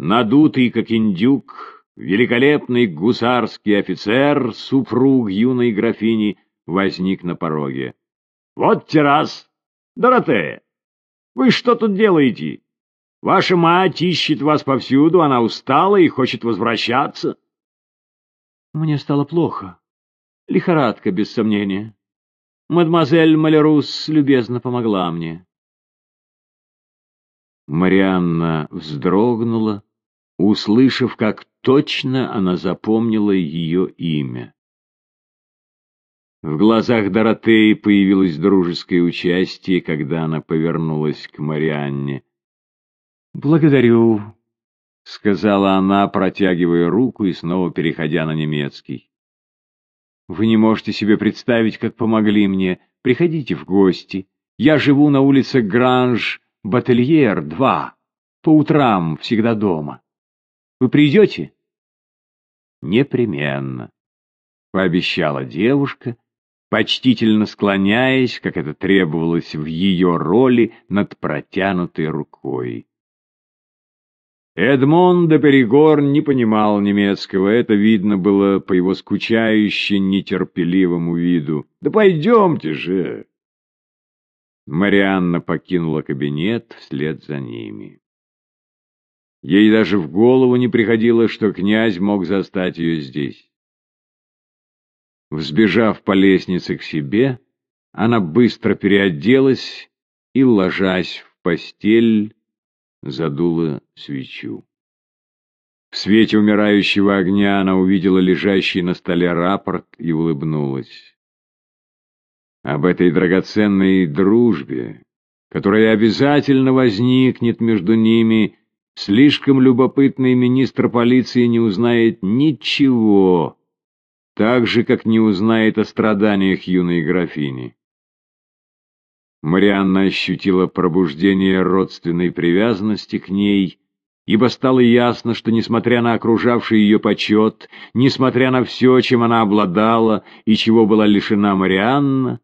надутый как индюк, великолепный гусарский офицер, супруг юной графини, возник на пороге. — Вот террас! Доротея! Вы что тут делаете? Ваша мать ищет вас повсюду, она устала и хочет возвращаться. Мне стало плохо. Лихорадка, без сомнения. Мадемуазель Малерус любезно помогла мне. Марианна вздрогнула, услышав, как точно она запомнила ее имя. В глазах Доротеи появилось дружеское участие, когда она повернулась к Марианне. «Благодарю», — сказала она, протягивая руку и снова переходя на немецкий. «Вы не можете себе представить, как помогли мне. Приходите в гости. Я живу на улице Гранж, Бательер, 2. По утрам всегда дома. Вы придете?» «Непременно», — пообещала девушка, почтительно склоняясь, как это требовалось в ее роли, над протянутой рукой. Эдмон де Перегор не понимал немецкого, это видно было по его скучающе нетерпеливому виду. «Да пойдемте же!» Марианна покинула кабинет вслед за ними. Ей даже в голову не приходило, что князь мог застать ее здесь. Взбежав по лестнице к себе, она быстро переоделась и, ложась в постель, задула свечу. В свете умирающего огня она увидела лежащий на столе рапорт и улыбнулась. Об этой драгоценной дружбе, которая обязательно возникнет между ними, слишком любопытный министр полиции не узнает ничего, так же, как не узнает о страданиях юной графини. Марианна ощутила пробуждение родственной привязанности к ней, ибо стало ясно, что, несмотря на окружавший ее почет, несмотря на все, чем она обладала и чего была лишена Марианна,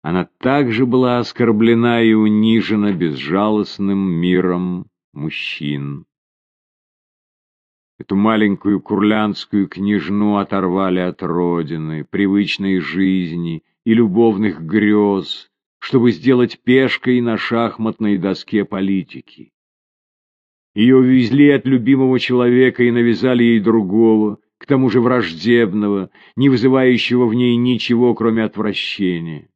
она также была оскорблена и унижена безжалостным миром мужчин. Эту маленькую курлянскую княжну оторвали от родины, привычной жизни и любовных грез, чтобы сделать пешкой на шахматной доске политики. Ее увезли от любимого человека и навязали ей другого, к тому же враждебного, не вызывающего в ней ничего, кроме отвращения.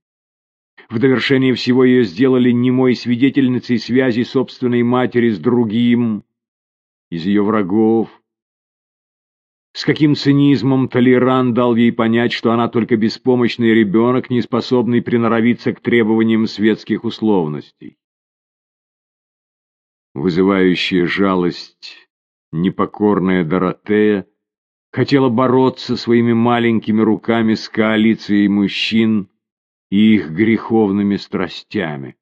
В довершение всего ее сделали немой свидетельницей связи собственной матери с другим из ее врагов, с каким цинизмом Толеран дал ей понять, что она только беспомощный ребенок, не способный приноровиться к требованиям светских условностей. Вызывающая жалость непокорная Доротея хотела бороться своими маленькими руками с коалицией мужчин и их греховными страстями.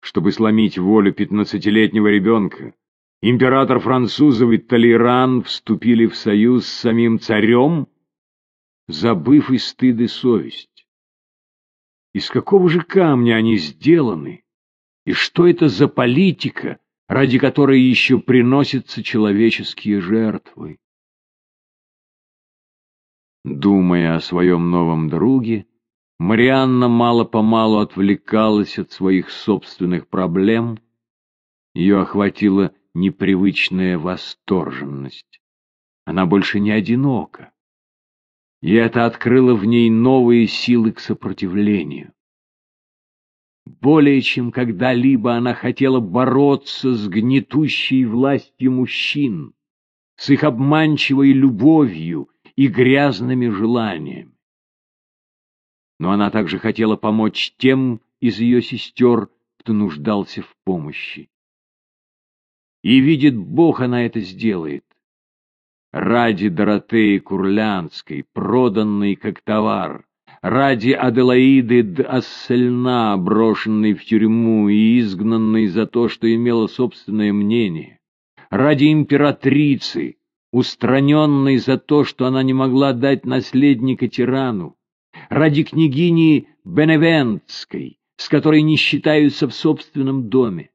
Чтобы сломить волю пятнадцатилетнего ребенка, Император французов и Толеран вступили в союз с самим царем, забыв и стыд, и совесть. Из какого же камня они сделаны? И что это за политика, ради которой еще приносятся человеческие жертвы? Думая о своем новом друге, Марианна мало-помалу отвлекалась от своих собственных проблем. Ее охватило непривычная восторженность. Она больше не одинока. И это открыло в ней новые силы к сопротивлению. Более чем когда-либо она хотела бороться с гнетущей властью мужчин, с их обманчивой любовью и грязными желаниями. Но она также хотела помочь тем из ее сестер, кто нуждался в помощи. И видит Бог, она это сделает. Ради Доротеи Курлянской, проданной как товар, ради Аделаиды Ассельна, брошенной в тюрьму и изгнанной за то, что имела собственное мнение, ради императрицы, устраненной за то, что она не могла дать наследника тирану, ради княгини Беневентской, с которой не считаются в собственном доме,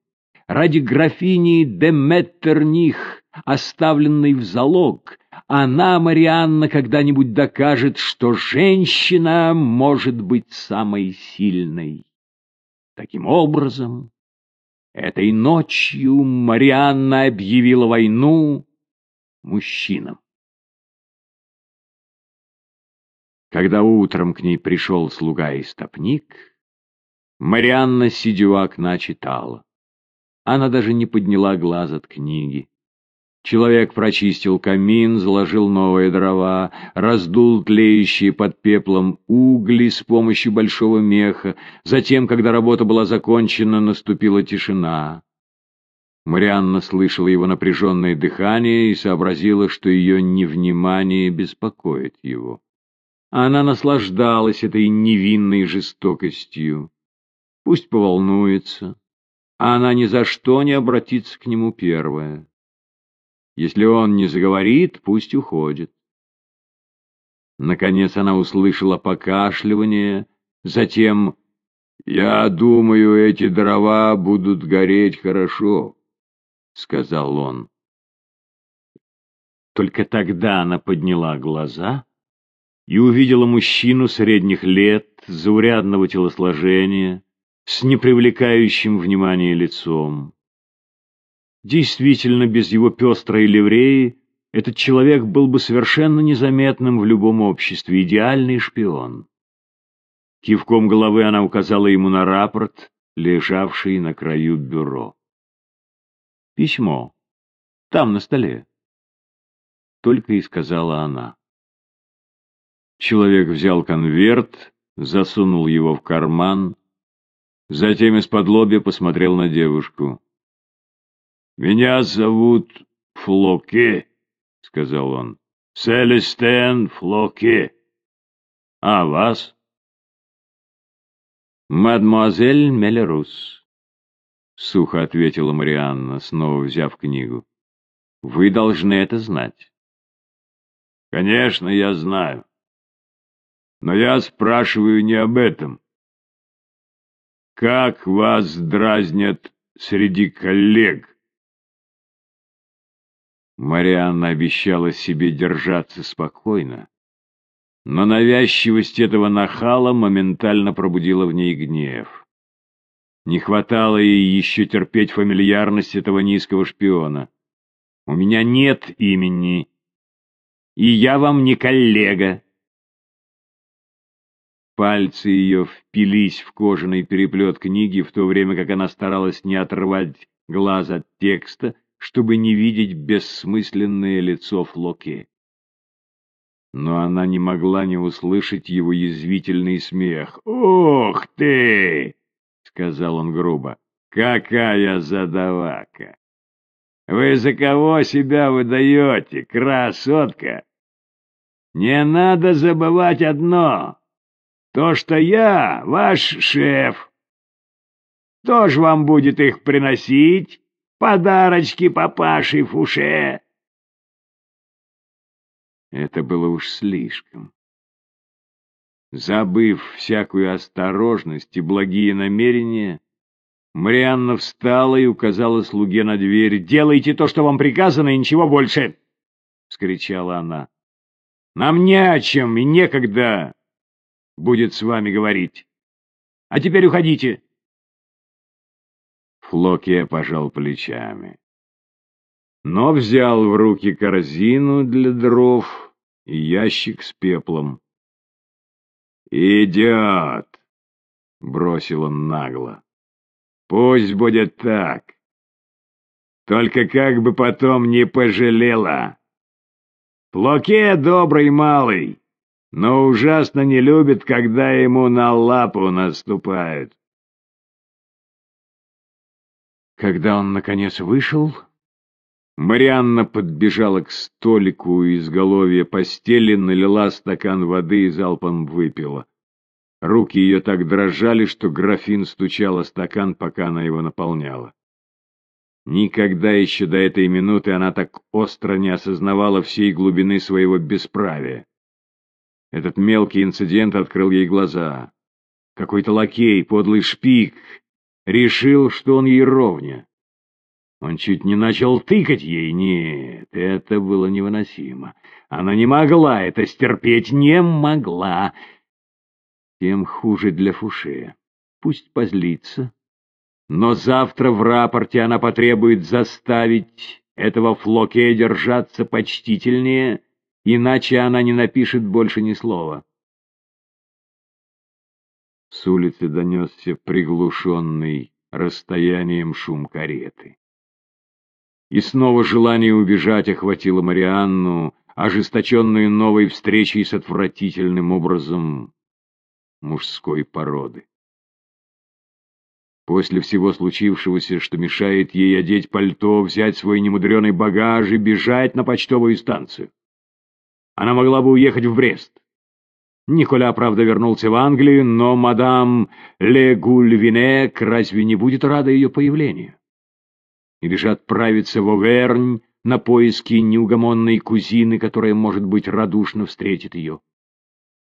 ради графини де Меттерних, оставленной в залог, она, Марианна, когда-нибудь докажет, что женщина может быть самой сильной. Таким образом, этой ночью Марианна объявила войну мужчинам. Когда утром к ней пришел слуга и стопник, Марианна, сидя у окна, читала. Она даже не подняла глаз от книги. Человек прочистил камин, заложил новые дрова, раздул тлеющие под пеплом угли с помощью большого меха. Затем, когда работа была закончена, наступила тишина. Марианна слышала его напряженное дыхание и сообразила, что ее невнимание беспокоит его. Она наслаждалась этой невинной жестокостью. Пусть поволнуется, а она ни за что не обратится к нему первая. Если он не заговорит, пусть уходит. Наконец она услышала покашливание, затем «Я думаю, эти дрова будут гореть хорошо», — сказал он. Только тогда она подняла глаза и увидела мужчину средних лет, заурядного телосложения, с непривлекающим внимания лицом. Действительно, без его пестрой ливреи этот человек был бы совершенно незаметным в любом обществе, идеальный шпион. Кивком головы она указала ему на рапорт, лежавший на краю бюро. «Письмо. Там, на столе», — только и сказала она. Человек взял конверт, засунул его в карман, затем из-под лобья посмотрел на девушку. «Меня зовут Флоке», — сказал он. «Селестен Флоке. А вас?» «Мадемуазель Мелерус», — сухо ответила Марианна, снова взяв книгу. «Вы должны это знать». «Конечно, я знаю. Но я спрашиваю не об этом. Как вас дразнят среди коллег? Марианна обещала себе держаться спокойно, но навязчивость этого нахала моментально пробудила в ней гнев. Не хватало ей еще терпеть фамильярность этого низкого шпиона. «У меня нет имени, и я вам не коллега», Пальцы ее впились в кожаный переплет книги, в то время как она старалась не отрывать глаз от текста, чтобы не видеть бессмысленное лицо Флоке. Но она не могла не услышать его язвительный смех. «Ух ты!» — сказал он грубо. «Какая задавака! Вы за кого себя выдаете, красотка? Не надо забывать одно!» То, что я, ваш шеф, тоже вам будет их приносить, подарочки папаши Фуше. Это было уж слишком. Забыв всякую осторожность и благие намерения, Марианна встала и указала слуге на дверь. «Делайте то, что вам приказано, и ничего больше!» — вскричала она. «Нам не о чем и некогда будет с вами говорить. А теперь уходите. Флокия пожал плечами, но взял в руки корзину для дров и ящик с пеплом. «Идет!» — бросил он нагло. «Пусть будет так. Только как бы потом не пожалела. Флоке добрый малый, но ужасно не любит, когда ему на лапу наступают. Когда он, наконец, вышел, Марианна подбежала к столику из изголовья постели, налила стакан воды и залпом выпила. Руки ее так дрожали, что графин стучал о стакан, пока она его наполняла. Никогда еще до этой минуты она так остро не осознавала всей глубины своего бесправия. Этот мелкий инцидент открыл ей глаза. Какой-то лакей, подлый шпик, решил, что он ей ровня. Он чуть не начал тыкать ей. Нет, это было невыносимо. Она не могла это стерпеть, не могла. Тем хуже для Фуше. Пусть позлится. Но завтра в рапорте она потребует заставить этого Флоке держаться почтительнее, иначе она не напишет больше ни слова. С улицы донесся приглушенный расстоянием шум кареты. И снова желание убежать охватило Марианну, ожесточенную новой встречей с отвратительным образом мужской породы. После всего случившегося, что мешает ей одеть пальто, взять свой немудреный багаж и бежать на почтовую станцию. Она могла бы уехать в Брест. Николя, правда, вернулся в Англию, но мадам Ле Гульвинек разве не будет рада ее появлению? Или же отправиться в Овернь на поиски неугомонной кузины, которая, может быть, радушно встретит ее?